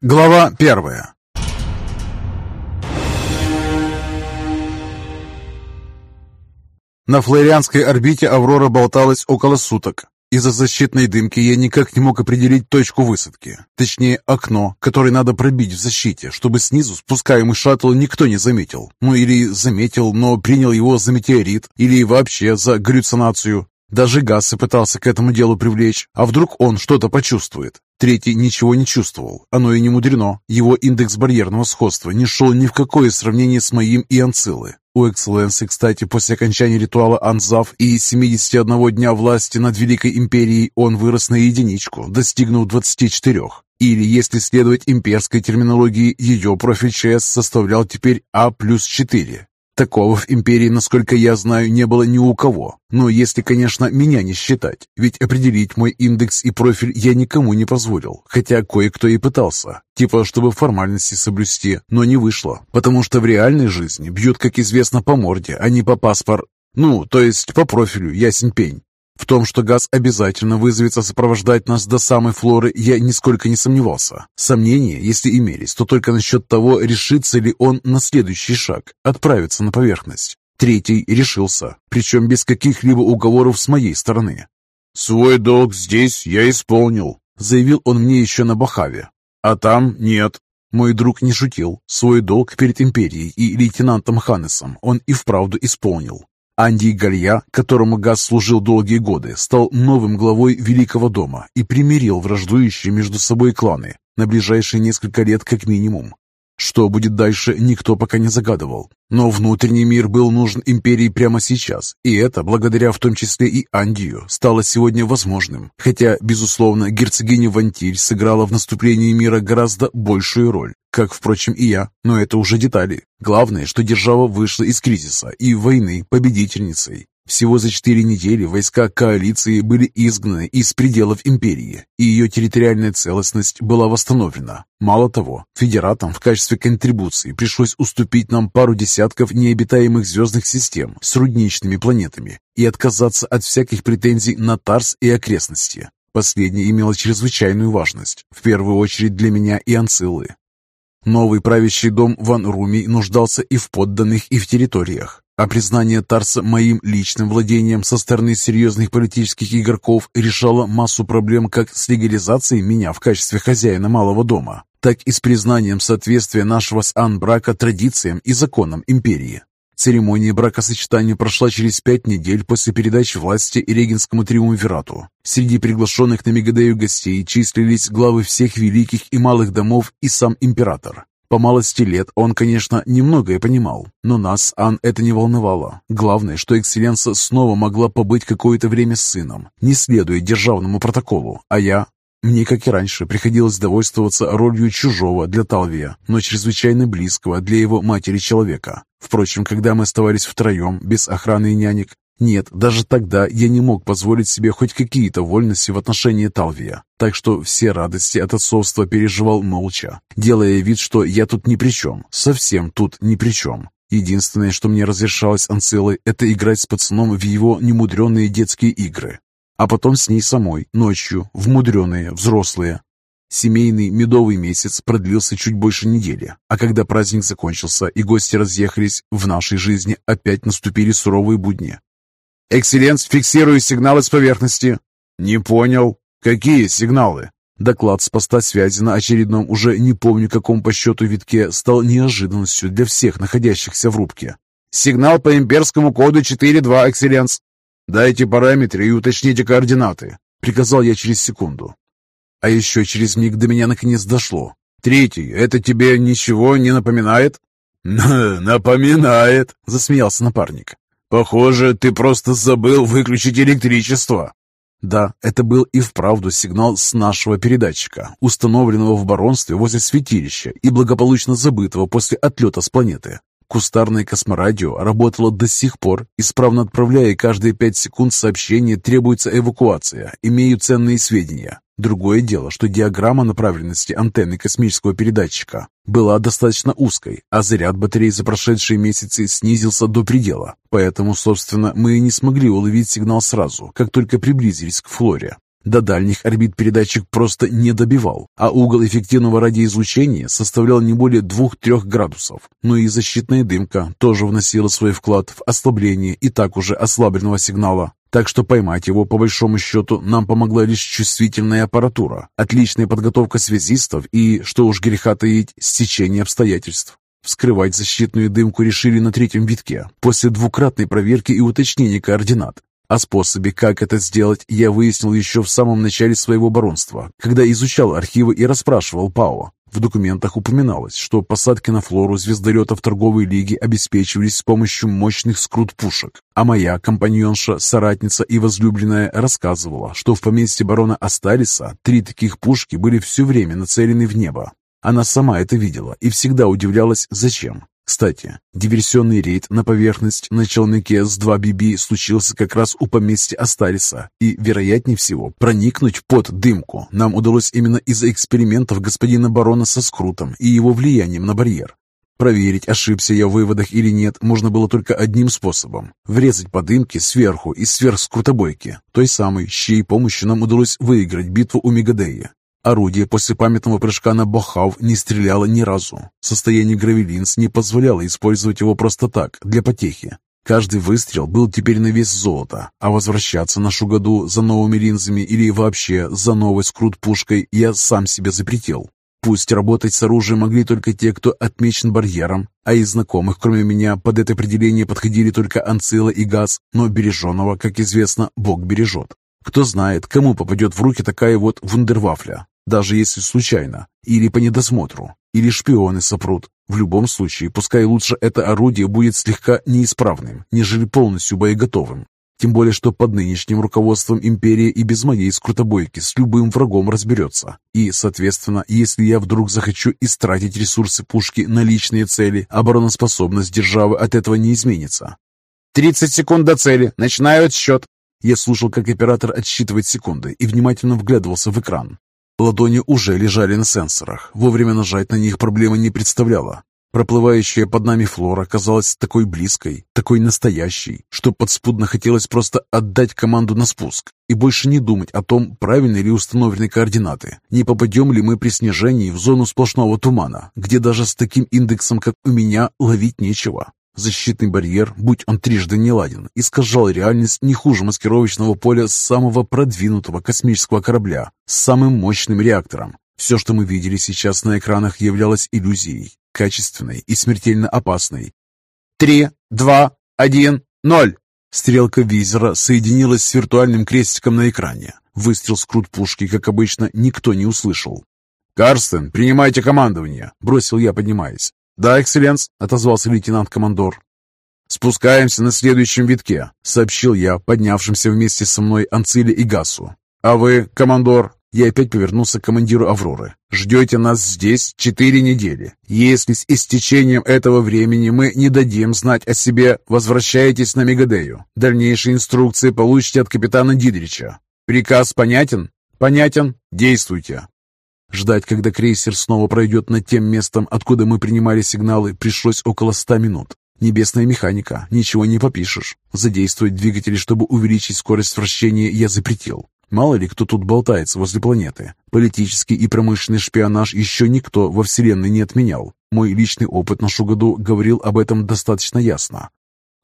Глава первая На флорианской орбите «Аврора» болталась около суток. Из-за защитной дымки я никак не мог определить точку высадки. Точнее, окно, которое надо пробить в защите, чтобы снизу спускаемый шаттл никто не заметил. Ну или заметил, но принял его за метеорит, или вообще за галлюцинацию. Даже Гасса пытался к этому делу привлечь, а вдруг он что-то почувствует. Третий ничего не чувствовал. Оно и не мудрено. Его индекс барьерного сходства не шел ни в какое сравнение с моим и Анцилы. У Экселленса, кстати, после окончания ритуала Анзав и 71 дня власти над Великой Империей он вырос на единичку, достигнув 24. Или, если следовать имперской терминологии, ее профиль ЧС составлял теперь А плюс 4. Такого в империи, насколько я знаю, не было ни у кого. Но если, конечно, меня не считать. Ведь определить мой индекс и профиль я никому не позволил. Хотя кое-кто и пытался. Типа, чтобы формальности соблюсти. Но не вышло. Потому что в реальной жизни бьют, как известно, по морде, а не по паспор... Ну, то есть по профилю, ясен пень. В том, что газ обязательно вызовется сопровождать нас до самой флоры, я нисколько не сомневался. Сомнения, если имелись, то только насчет того, решится ли он на следующий шаг – отправиться на поверхность. Третий решился, причем без каких-либо уговоров с моей стороны. «Свой долг здесь я исполнил», – заявил он мне еще на Бахаве. «А там нет». Мой друг не шутил. Свой долг перед Империей и лейтенантом Ханнесом он и вправду исполнил. Анди Галья, которому Газ служил долгие годы, стал новым главой Великого дома и примирил враждующие между собой кланы на ближайшие несколько лет как минимум. Что будет дальше, никто пока не загадывал. Но внутренний мир был нужен империи прямо сейчас, и это, благодаря в том числе и Андию, стало сегодня возможным. Хотя, безусловно, герцогиня Вантиль сыграла в наступлении мира гораздо большую роль, как, впрочем, и я, но это уже детали. Главное, что держава вышла из кризиса и войны победительницей. Всего за четыре недели войска коалиции были изгнаны из пределов империи, и ее территориальная целостность была восстановлена. Мало того, федератам в качестве контрибуции пришлось уступить нам пару десятков необитаемых звездных систем с рудничными планетами и отказаться от всяких претензий на Тарс и окрестности. Последнее имело чрезвычайную важность, в первую очередь для меня и Анцилы. Новый правящий дом Ван Руми нуждался и в подданных, и в территориях. А признание Тарса моим личным владением со стороны серьезных политических игроков решало массу проблем как с легализацией меня в качестве хозяина малого дома, так и с признанием соответствия нашего с Ан брака традициям и законам империи. Церемония бракосочетания прошла через пять недель после передачи власти Регенскому триумвирату. Среди приглашенных на Мегадею гостей числились главы всех великих и малых домов и сам император. По малости лет он, конечно, немногое понимал, но нас, Ан, это не волновало. Главное, что экселленса снова могла побыть какое-то время с сыном, не следуя державному протоколу, а я... Мне, как и раньше, приходилось довольствоваться ролью чужого для Талвия, но чрезвычайно близкого для его матери человека. Впрочем, когда мы оставались втроем, без охраны и нянек, нет, даже тогда я не мог позволить себе хоть какие-то вольности в отношении Талвия, так что все радости от отцовства переживал молча, делая вид, что я тут ни при чем, совсем тут ни при чем. Единственное, что мне разрешалось Анцилой, это играть с пацаном в его немудреные детские игры, а потом с ней самой, ночью, в мудреные, взрослые. Семейный медовый месяц продлился чуть больше недели, а когда праздник закончился и гости разъехались, в нашей жизни опять наступили суровые будни. «Экселленс, фиксирую сигналы с поверхности». «Не понял. Какие сигналы?» Доклад с поста связи на очередном, уже не помню каком по счету витке, стал неожиданностью для всех находящихся в рубке. «Сигнал по имперскому коду 4.2, Экселленс». «Дайте параметры и уточните координаты», — приказал я через секунду. А еще через миг до меня наконец дошло. «Третий, это тебе ничего не напоминает?» «Напоминает», — засмеялся напарник. «Похоже, ты просто забыл выключить электричество». Да, это был и вправду сигнал с нашего передатчика, установленного в баронстве возле святилища и благополучно забытого после отлета с планеты. Кустарное косморадио работало до сих пор, исправно отправляя каждые пять секунд сообщение «Требуется эвакуация», имею ценные сведения. Другое дело, что диаграмма направленности антенны космического передатчика была достаточно узкой, а заряд батареи за прошедшие месяцы снизился до предела. Поэтому, собственно, мы не смогли уловить сигнал сразу, как только приблизились к Флоре. До дальних орбит передатчик просто не добивал, а угол эффективного радиоизлучения составлял не более 2-3 градусов. Но и защитная дымка тоже вносила свой вклад в ослабление и так уже ослабленного сигнала. Так что поймать его, по большому счету, нам помогла лишь чувствительная аппаратура, отличная подготовка связистов и, что уж греха таить, стечение обстоятельств. Вскрывать защитную дымку решили на третьем витке, после двукратной проверки и уточнения координат. О способе, как это сделать, я выяснил еще в самом начале своего баронства, когда изучал архивы и расспрашивал ПАО. В документах упоминалось, что посадки на флору звездолетов торговой лиги обеспечивались с помощью мощных скрут-пушек, а моя компаньонша, соратница и возлюбленная рассказывала, что в поместье барона Асталиса три таких пушки были все время нацелены в небо. Она сама это видела и всегда удивлялась, зачем. Кстати, диверсионный рейд на поверхность на челноке с 2BB случился как раз у поместья Астариса, и, вероятнее всего, проникнуть под дымку нам удалось именно из-за экспериментов господина барона со скрутом и его влиянием на барьер. Проверить, ошибся я в выводах или нет, можно было только одним способом – врезать по дымке сверху и сверх скрутобойки, той самой, с чьей помощью нам удалось выиграть битву у Мегадея. Орудие после памятного прыжка на Бохав не стреляло ни разу. Состояние Гравелинс не позволяло использовать его просто так, для потехи. Каждый выстрел был теперь на вес золота, а возвращаться на Шугаду за новыми линзами или вообще за новой скрут-пушкой я сам себе запретил. Пусть работать с оружием могли только те, кто отмечен барьером, а из знакомых, кроме меня, под это определение подходили только Анцила и Газ, но береженного, как известно, Бог бережет. Кто знает, кому попадет в руки такая вот вундервафля даже если случайно, или по недосмотру, или шпионы сопрут. В любом случае, пускай лучше это орудие будет слегка неисправным, нежели полностью боеготовым. Тем более, что под нынешним руководством империи и без моей скрутобойки с любым врагом разберется. И, соответственно, если я вдруг захочу истратить ресурсы пушки на личные цели, обороноспособность державы от этого не изменится. «Тридцать секунд до цели. Начинаю отсчет». Я слушал, как оператор отсчитывает секунды и внимательно вглядывался в экран. Ладони уже лежали на сенсорах. Вовремя нажать на них проблемы не представляла. Проплывающая под нами флора казалась такой близкой, такой настоящей, что подспудно хотелось просто отдать команду на спуск и больше не думать о том, правильно ли установлены координаты, не попадем ли мы при снижении в зону сплошного тумана, где даже с таким индексом, как у меня, ловить нечего. Защитный барьер, будь он трижды не ладен, искажал реальность не хуже маскировочного поля самого продвинутого космического корабля с самым мощным реактором. Все, что мы видели сейчас на экранах, являлось иллюзией, качественной и смертельно опасной. «Три, два, один, ноль!» Стрелка визора соединилась с виртуальным крестиком на экране. Выстрел с крут пушки, как обычно, никто не услышал. «Карстен, принимайте командование!» – бросил я, поднимаясь. «Да, экселленс», — отозвался лейтенант-командор. «Спускаемся на следующем витке», — сообщил я, поднявшимся вместе со мной Анциле и Гасу. «А вы, командор?» Я опять повернулся к командиру «Авроры». «Ждете нас здесь четыре недели. Если с истечением этого времени мы не дадим знать о себе, возвращайтесь на Мегадею. Дальнейшие инструкции получите от капитана Дидрича. Приказ понятен?» «Понятен. Действуйте». Ждать, когда крейсер снова пройдет над тем местом, откуда мы принимали сигналы, пришлось около ста минут. Небесная механика, ничего не попишешь. Задействовать двигатели, чтобы увеличить скорость вращения, я запретил. Мало ли кто тут болтается возле планеты. Политический и промышленный шпионаж еще никто во Вселенной не отменял. Мой личный опыт на Шугаду говорил об этом достаточно ясно.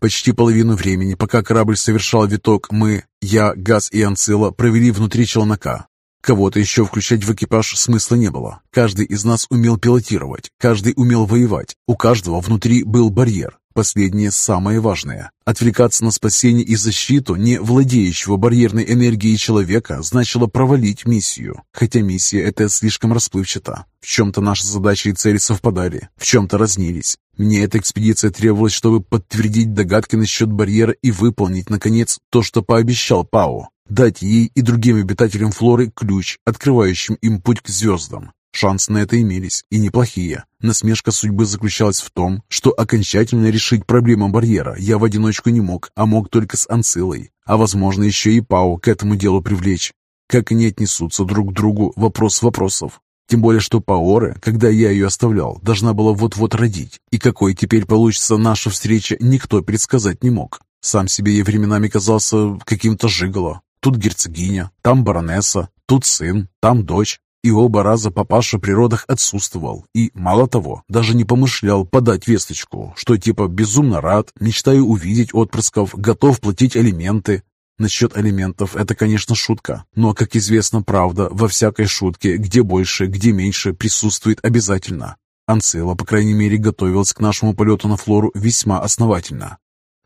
Почти половину времени, пока корабль совершал виток, мы, я, Газ и Анцила провели внутри челнока, Кого-то еще включать в экипаж смысла не было. Каждый из нас умел пилотировать, каждый умел воевать. У каждого внутри был барьер. Последнее самое важное. Отвлекаться на спасение и защиту не владеющего барьерной энергией человека значило провалить миссию. Хотя миссия эта слишком расплывчата. В чем-то наши задачи и цели совпадали, в чем-то разнились. Мне эта экспедиция требовалась, чтобы подтвердить догадки насчет барьера и выполнить, наконец, то, что пообещал Пао дать ей и другим обитателям флоры ключ, открывающим им путь к звездам. Шансы на это имелись, и неплохие. Насмешка судьбы заключалась в том, что окончательно решить проблему барьера я в одиночку не мог, а мог только с Анцилой, а возможно еще и Пау к этому делу привлечь. Как они отнесутся друг к другу, вопрос вопросов. Тем более, что Паоре, когда я ее оставлял, должна была вот-вот родить. И какой теперь получится наша встреча, никто предсказать не мог. Сам себе я временами казался каким-то жиголо. Тут герцогиня, там баронесса, тут сын, там дочь. И оба раза папаша при родах отсутствовал. И, мало того, даже не помышлял подать весточку, что типа безумно рад, мечтаю увидеть отпрысков, готов платить алименты. Насчет алиментов это, конечно, шутка, но, как известно, правда во всякой шутке, где больше, где меньше, присутствует обязательно. Анцила, по крайней мере, готовилась к нашему полету на Флору весьма основательно.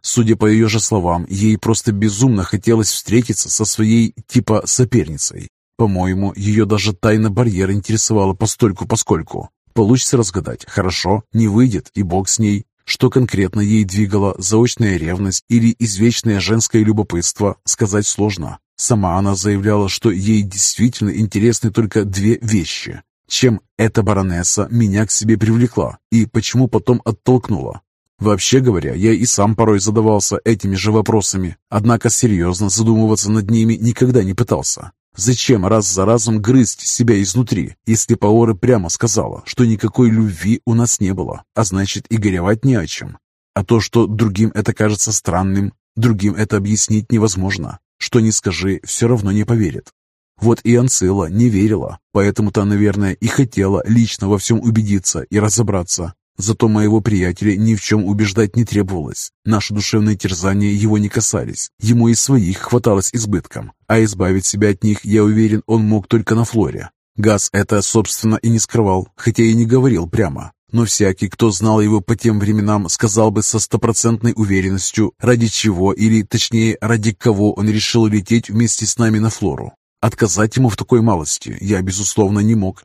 Судя по ее же словам, ей просто безумно хотелось встретиться со своей, типа, соперницей. По-моему, ее даже тайна барьера интересовала постольку-поскольку. Получится разгадать, хорошо, не выйдет, и бог с ней. Что конкретно ей двигало, заочная ревность или извечное женское любопытство, сказать сложно. Сама она заявляла, что ей действительно интересны только две вещи. Чем эта баронесса меня к себе привлекла и почему потом оттолкнула. Вообще говоря, я и сам порой задавался этими же вопросами, однако серьезно задумываться над ними никогда не пытался. Зачем раз за разом грызть себя изнутри, если Паора прямо сказала, что никакой любви у нас не было, а значит и горевать не о чем? А то, что другим это кажется странным, другим это объяснить невозможно. Что ни скажи, все равно не поверят. Вот и Анцила не верила, поэтому-то, наверное, и хотела лично во всем убедиться и разобраться. Зато моего приятеля ни в чем убеждать не требовалось. Наши душевные терзания его не касались. Ему и своих хваталось избытком. А избавить себя от них, я уверен, он мог только на флоре. Газ это, собственно, и не скрывал, хотя и не говорил прямо. Но всякий, кто знал его по тем временам, сказал бы со стопроцентной уверенностью, ради чего, или точнее, ради кого он решил лететь вместе с нами на флору. Отказать ему в такой малости я, безусловно, не мог.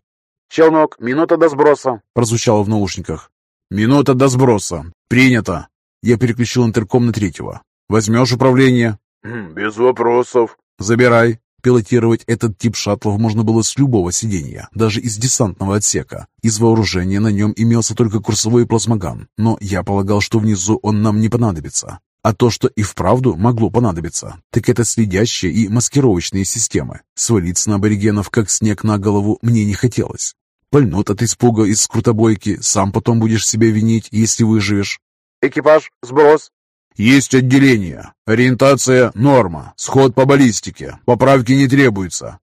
«Челнок, минута до сброса», — прозвучало в наушниках. «Минута до сброса. Принято». Я переключил интерком на третьего. «Возьмешь управление?» «Без вопросов». «Забирай». Пилотировать этот тип шаттлов можно было с любого сиденья, даже из десантного отсека. Из вооружения на нем имелся только курсовой плазмоган, но я полагал, что внизу он нам не понадобится. А то, что и вправду могло понадобиться, так это следящие и маскировочные системы. Свалиться на аборигенов, как снег на голову, мне не хотелось. Пальнут от испуга из скрутобойки, сам потом будешь себя винить, если выживешь. Экипаж, сброс. Есть отделение. Ориентация – норма. Сход по баллистике. Поправки не требуются.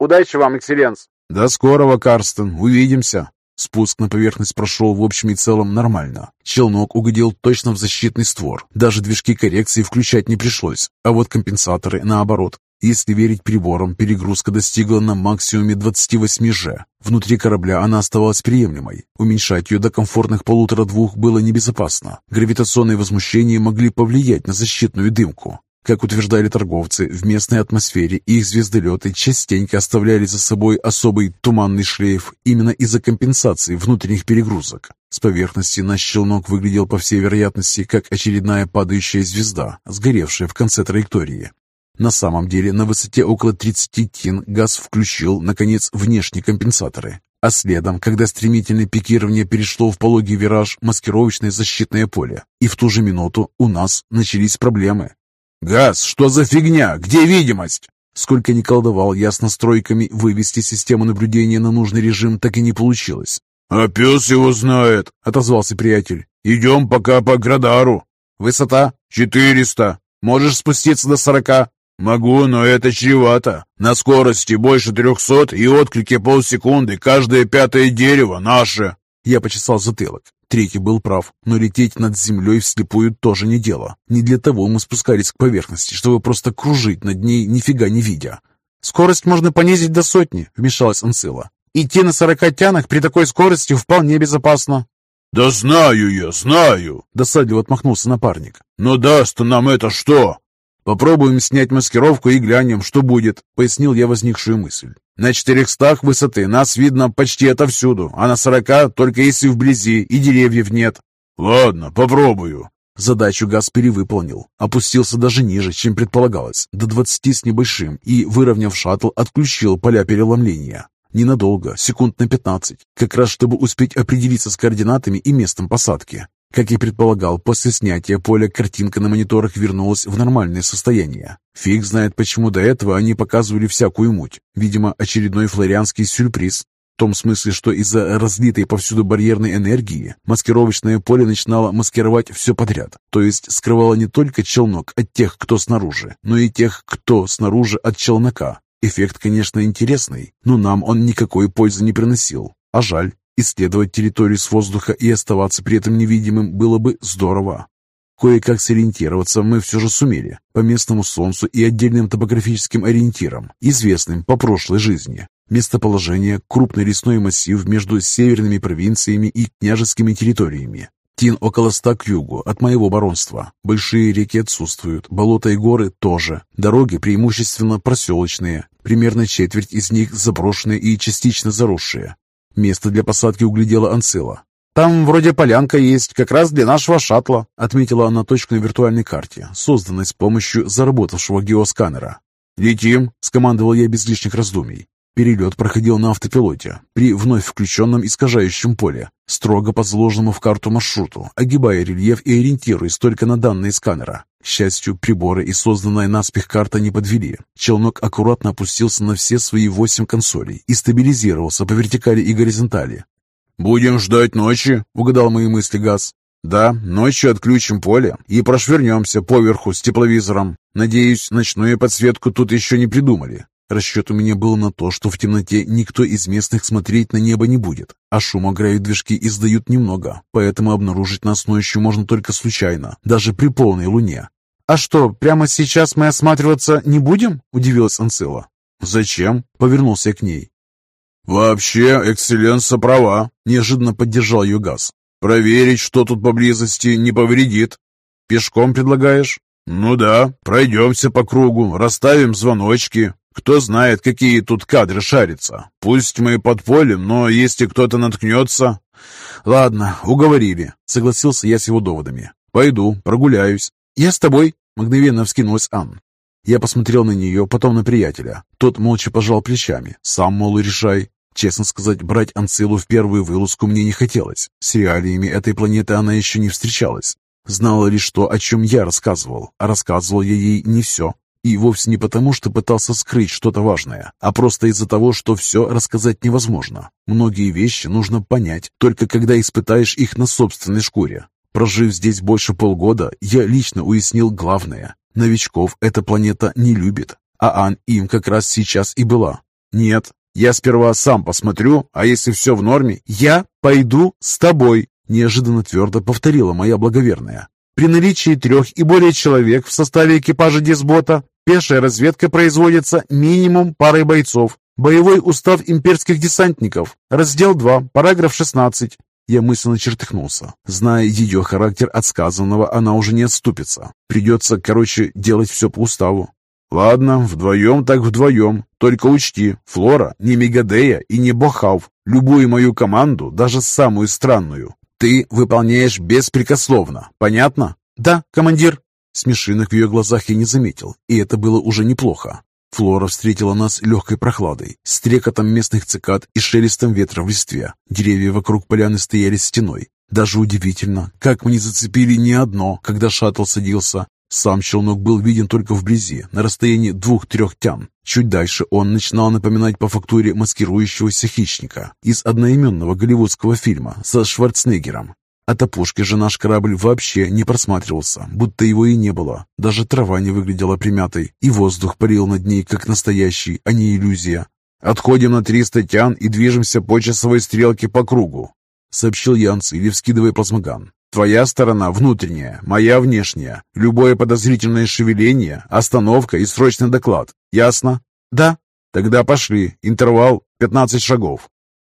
Удачи вам, экселленс. До скорого, Карстен. Увидимся. Спуск на поверхность прошел в общем и целом нормально. Челнок угодил точно в защитный створ. Даже движки коррекции включать не пришлось. А вот компенсаторы, наоборот, если верить приборам, перегрузка достигла на максимуме 28 Ж. Внутри корабля она оставалась приемлемой. Уменьшать ее до комфортных полутора-двух было небезопасно. Гравитационные возмущения могли повлиять на защитную дымку. Как утверждали торговцы, в местной атмосфере их звездолеты частенько оставляли за собой особый туманный шлейф именно из-за компенсации внутренних перегрузок. С поверхности наш челнок выглядел, по всей вероятности, как очередная падающая звезда, сгоревшая в конце траектории. На самом деле, на высоте около 30 тин газ включил, наконец, внешние компенсаторы. А следом, когда стремительное пикирование перешло в пологий вираж, маскировочное защитное поле. И в ту же минуту у нас начались проблемы. «Газ, что за фигня? Где видимость?» Сколько ни колдовал я с настройками, вывести систему наблюдения на нужный режим так и не получилось. «А пес его знает», — отозвался приятель. «Идем пока по Градару». «Высота?» «Четыреста». «Можешь спуститься до сорока?» «Могу, но это чревато. На скорости больше трехсот и отклики полсекунды. Каждое пятое дерево наше». Я почесал затылок. Третий был прав, но лететь над землей вслепую тоже не дело. Не для того мы спускались к поверхности, чтобы просто кружить над ней, нифига не видя. «Скорость можно понизить до сотни», — вмешалась Анцила. «Идти на сорока тянах при такой скорости вполне безопасно». «Да знаю я, знаю!» — досадливо отмахнулся напарник. «Но даст нам это что?» «Попробуем снять маскировку и глянем, что будет», — пояснил я возникшую мысль. «На четырехстах высоты нас видно почти отовсюду, а на сорока только если вблизи и деревьев нет». «Ладно, попробую». Задачу газ перевыполнил. Опустился даже ниже, чем предполагалось, до двадцати с небольшим, и, выровняв шаттл, отключил поля переломления. Ненадолго, секунд на пятнадцать, как раз чтобы успеть определиться с координатами и местом посадки. Как и предполагал, после снятия поля картинка на мониторах вернулась в нормальное состояние. Фиг знает, почему до этого они показывали всякую муть. Видимо, очередной флорианский сюрприз. В том смысле, что из-за разлитой повсюду барьерной энергии маскировочное поле начинало маскировать все подряд, то есть скрывало не только челнок от тех, кто снаружи, но и тех, кто снаружи от челнока. Эффект, конечно, интересный, но нам он никакой пользы не приносил. А жаль, исследовать территорию с воздуха и оставаться при этом невидимым было бы здорово. Кое-как сориентироваться мы все же сумели по местному солнцу и отдельным топографическим ориентирам, известным по прошлой жизни. Местоположение – крупный лесной массив между северными провинциями и княжескими территориями. Тин около ста к югу от моего баронства. Большие реки отсутствуют, болота и горы тоже. Дороги преимущественно проселочные, примерно четверть из них заброшенные и частично заросшие. Место для посадки углядела Анцила. «Там вроде полянка есть, как раз для нашего шаттла», отметила она точку на виртуальной карте, созданной с помощью заработавшего геосканера. «Летим», — скомандовал я без лишних раздумий. Перелет проходил на автопилоте при вновь включенном искажающем поле, строго по заложенному в карту маршруту, огибая рельеф и ориентируясь только на данные сканера. К счастью, приборы и созданная наспех карта не подвели. Челнок аккуратно опустился на все свои восемь консолей и стабилизировался по вертикали и горизонтали. «Будем ждать ночи», — угадал мои мысли Газ. «Да, ночью отключим поле и прошвернемся поверху с тепловизором. Надеюсь, ночную подсветку тут еще не придумали. Расчет у меня был на то, что в темноте никто из местных смотреть на небо не будет, а шума движки издают немного, поэтому обнаружить нас ночью можно только случайно, даже при полной луне. «А что, прямо сейчас мы осматриваться не будем?» – удивилась Анцила. «Зачем?» – повернулся к ней. «Вообще, экселленса права», – неожиданно поддержал ее газ. «Проверить, что тут поблизости, не повредит». «Пешком предлагаешь?» «Ну да, пройдемся по кругу, расставим звоночки, кто знает, какие тут кадры шарятся. Пусть мы под полем, но если кто-то наткнется... Ладно, уговорили. Согласился я с его доводами. Пойду, прогуляюсь. Я с тобой. Мгновенно вскинулась Ан. Я посмотрел на нее, потом на приятеля. Тот молча пожал плечами. Сам, мол, решай. Честно сказать, брать Анцилу в первую вылазку мне не хотелось. С реалиями этой планеты она еще не встречалась. Знала лишь то, о чем я рассказывал, а рассказывал я ей не все. И вовсе не потому, что пытался скрыть что-то важное, а просто из-за того, что все рассказать невозможно. Многие вещи нужно понять, только когда испытаешь их на собственной шкуре. Прожив здесь больше полгода, я лично уяснил главное. Новичков эта планета не любит, а Ан им как раз сейчас и была. Нет, я сперва сам посмотрю, а если все в норме, я пойду с тобой, неожиданно твердо повторила моя благоверная. При наличии трех и более человек в составе экипажа дисбота пешая разведка производится минимум парой бойцов. Боевой устав имперских десантников. Раздел 2, параграф 16. Я мысленно чертыхнулся. Зная ее характер от сказанного, она уже не отступится. Придется, короче, делать все по уставу. Ладно, вдвоем так вдвоем. Только учти, Флора не Мегадея и не Бохав. Любую мою команду, даже самую странную, ты выполняешь беспрекословно. Понятно? Да, командир. Смешинок в ее глазах я не заметил, и это было уже неплохо. Флора встретила нас легкой прохладой, стрекотом местных цикад и шелестом ветра в листве. Деревья вокруг поляны стояли стеной. Даже удивительно, как мы не зацепили ни одно, когда шаттл садился, сам челнок был виден только вблизи, на расстоянии двух-трех тян. Чуть дальше он начинал напоминать по фактуре маскирующегося хищника из одноименного голливудского фильма со Шварценеггером. От опушки же наш корабль вообще не просматривался, будто его и не было. Даже трава не выглядела примятой, и воздух парил над ней, как настоящий, а не иллюзия. «Отходим на 300 тян и движемся по часовой стрелке по кругу», сообщил Янц или вскидывая плазмоган. Твоя сторона внутренняя, моя внешняя. Любое подозрительное шевеление, остановка и срочный доклад. Ясно? Да. Тогда пошли. Интервал 15 шагов.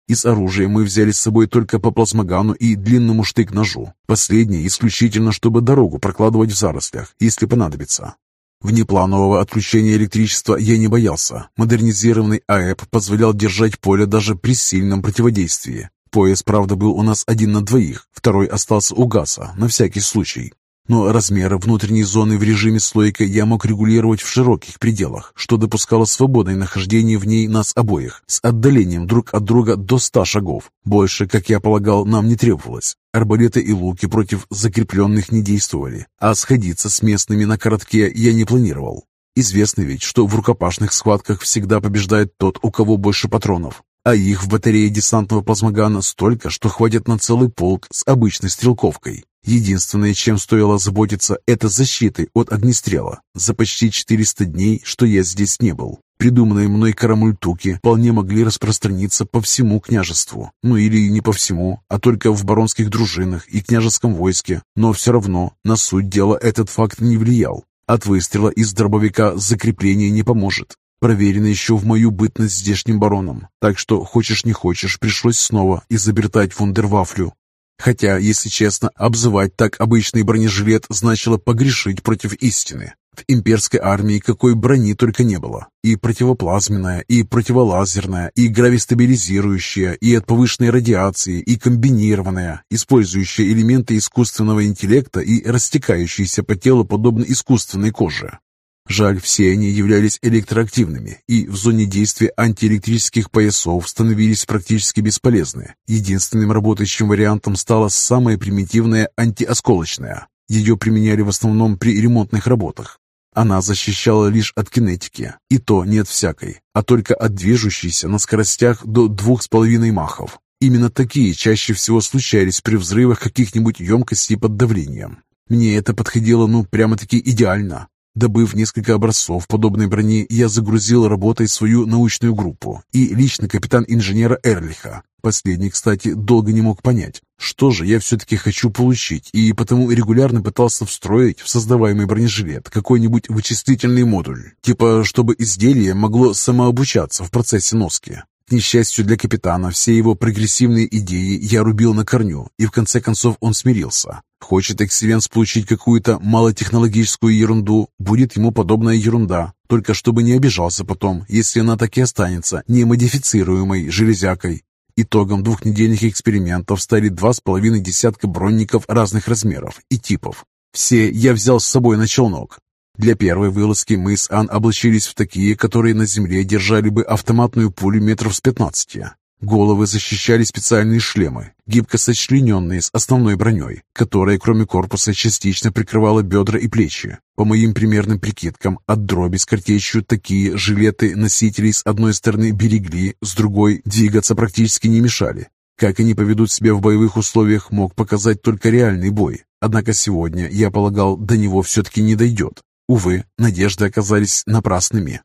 Из оружия мы взяли с собой только по плазмогану и длинному штык-ножу. Последнее исключительно, чтобы дорогу прокладывать в зарослях, если понадобится. Внепланового отключения электричества я не боялся. Модернизированный АЭП позволял держать поле даже при сильном противодействии. Пояс, правда, был у нас один на двоих, второй остался у Гаса, на всякий случай. Но размеры внутренней зоны в режиме слойка я мог регулировать в широких пределах, что допускало свободное нахождение в ней нас обоих, с отдалением друг от друга до ста шагов. Больше, как я полагал, нам не требовалось. Арбалеты и луки против закрепленных не действовали, а сходиться с местными на коротке я не планировал. Известно ведь, что в рукопашных схватках всегда побеждает тот, у кого больше патронов. А их в батарее десантного плазмогана столько, что хватит на целый полк с обычной стрелковкой. Единственное, чем стоило заботиться, это защиты от огнестрела. За почти 400 дней, что я здесь не был. Придуманные мной карамультуки вполне могли распространиться по всему княжеству. Ну или не по всему, а только в баронских дружинах и княжеском войске. Но все равно на суть дела этот факт не влиял. От выстрела из дробовика закрепление не поможет. Проверено еще в мою бытность здешним бароном. Так что, хочешь не хочешь, пришлось снова изобретать вундервафлю. Хотя, если честно, обзывать так обычный бронежилет значило погрешить против истины. В имперской армии какой брони только не было. И противоплазменная, и противолазерная, и гравистабилизирующая, и от повышенной радиации, и комбинированная, использующая элементы искусственного интеллекта и растекающиеся по телу подобно искусственной коже. Жаль, все они являлись электроактивными и в зоне действия антиэлектрических поясов становились практически бесполезны. Единственным работающим вариантом стала самая примитивная антиосколочная. Ее применяли в основном при ремонтных работах. Она защищала лишь от кинетики, и то не от всякой, а только от движущейся на скоростях до двух с половиной махов. Именно такие чаще всего случались при взрывах каких-нибудь емкостей под давлением. Мне это подходило ну прямо-таки идеально. Добыв несколько образцов подобной брони, я загрузил работой свою научную группу и лично капитан-инженера Эрлиха. Последний, кстати, долго не мог понять, что же я все-таки хочу получить, и потому регулярно пытался встроить в создаваемый бронежилет какой-нибудь вычислительный модуль, типа чтобы изделие могло самообучаться в процессе носки. К несчастью для капитана, все его прогрессивные идеи я рубил на корню, и в конце концов он смирился. Хочет Экселенс получить какую-то малотехнологическую ерунду, будет ему подобная ерунда, только чтобы не обижался потом, если она так и останется немодифицируемой железякой. Итогом двухнедельных экспериментов стали два с половиной десятка бронников разных размеров и типов. Все я взял с собой на челнок, для первой вылазки мы с Ан облачились в такие, которые на земле держали бы автоматную пулю метров с 15. Головы защищали специальные шлемы, гибко сочлененные с основной броней, которая, кроме корпуса, частично прикрывала бедра и плечи. По моим примерным прикидкам, от дроби с картечью такие жилеты носителей с одной стороны берегли, с другой двигаться практически не мешали. Как они поведут себя в боевых условиях, мог показать только реальный бой. Однако сегодня, я полагал, до него все-таки не дойдет. Увы, надежды оказались напрасными.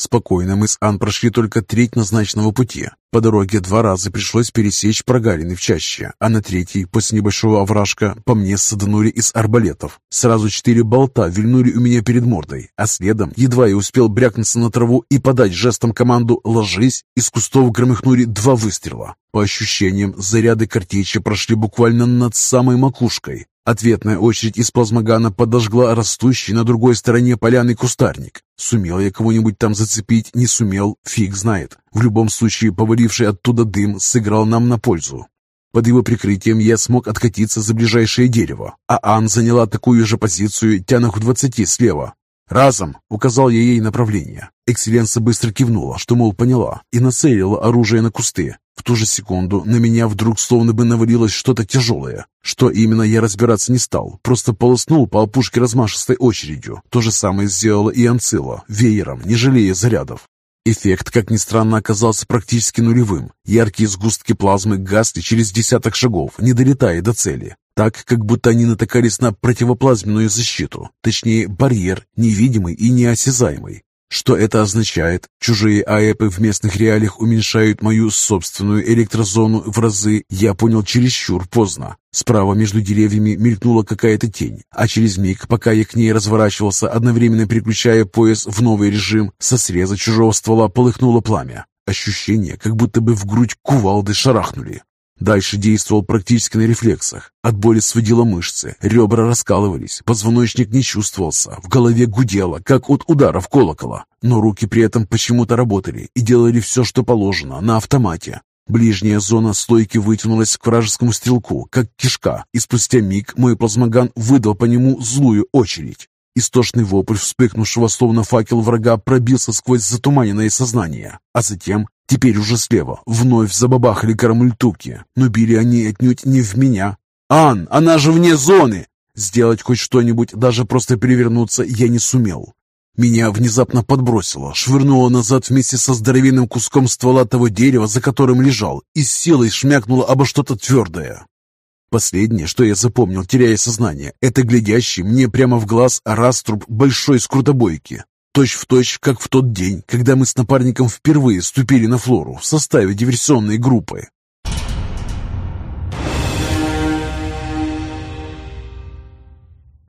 Спокойно мы с Ан прошли только треть назначенного пути. По дороге два раза пришлось пересечь прогалины в чаще, а на третий, после небольшого овражка, по мне саданули из арбалетов. Сразу четыре болта вильнули у меня перед мордой, а следом, едва я успел брякнуться на траву и подать жестом команду «ложись», из кустов громыхнули два выстрела. По ощущениям, заряды картечи прошли буквально над самой макушкой, Ответная очередь из плазмогана подожгла растущий на другой стороне поляны кустарник. Сумел я кого-нибудь там зацепить, не сумел, фиг знает. В любом случае, поваливший оттуда дым сыграл нам на пользу. Под его прикрытием я смог откатиться за ближайшее дерево, а Ан заняла такую же позицию тянах в двадцати слева. «Разом!» — указал я ей направление. Экселенса быстро кивнула, что, мол, поняла, и нацелила оружие на кусты. В ту же секунду на меня вдруг словно бы навалилось что-то тяжелое. Что именно, я разбираться не стал, просто полоснул по опушке размашистой очередью. То же самое сделала и Анцила, веером, не жалея зарядов. Эффект, как ни странно, оказался практически нулевым. Яркие сгустки плазмы гасли через десяток шагов, не долетая до цели так, как будто они натыкались на противоплазменную защиту, точнее барьер, невидимый и неосязаемый. Что это означает? Чужие АЭПы в местных реалиях уменьшают мою собственную электрозону в разы, я понял чересчур поздно. Справа между деревьями мелькнула какая-то тень, а через миг, пока я к ней разворачивался, одновременно переключая пояс в новый режим, со среза чужого ствола полыхнуло пламя. Ощущение, как будто бы в грудь кувалды шарахнули. Дальше действовал практически на рефлексах. От боли сводило мышцы, ребра раскалывались, позвоночник не чувствовался, в голове гудело, как от ударов колокола. Но руки при этом почему-то работали и делали все, что положено, на автомате. Ближняя зона стойки вытянулась к вражескому стрелку, как кишка, и спустя миг мой плазмоган выдал по нему злую очередь. Истошный вопль, вспыхнувшего словно факел врага, пробился сквозь затуманенное сознание, а затем Теперь уже слева вновь забабахали карамультуки, но били они отнюдь не в меня. «Ан, она же вне зоны!» Сделать хоть что-нибудь, даже просто перевернуться, я не сумел. Меня внезапно подбросило, швырнуло назад вместе со здоровенным куском ствола того дерева, за которым лежал, и с силой шмякнуло обо что-то твердое. Последнее, что я запомнил, теряя сознание, это глядящий мне прямо в глаз раструб большой скрутобойки. Точь в точь, как в тот день, когда мы с напарником впервые ступили на флору в составе диверсионной группы.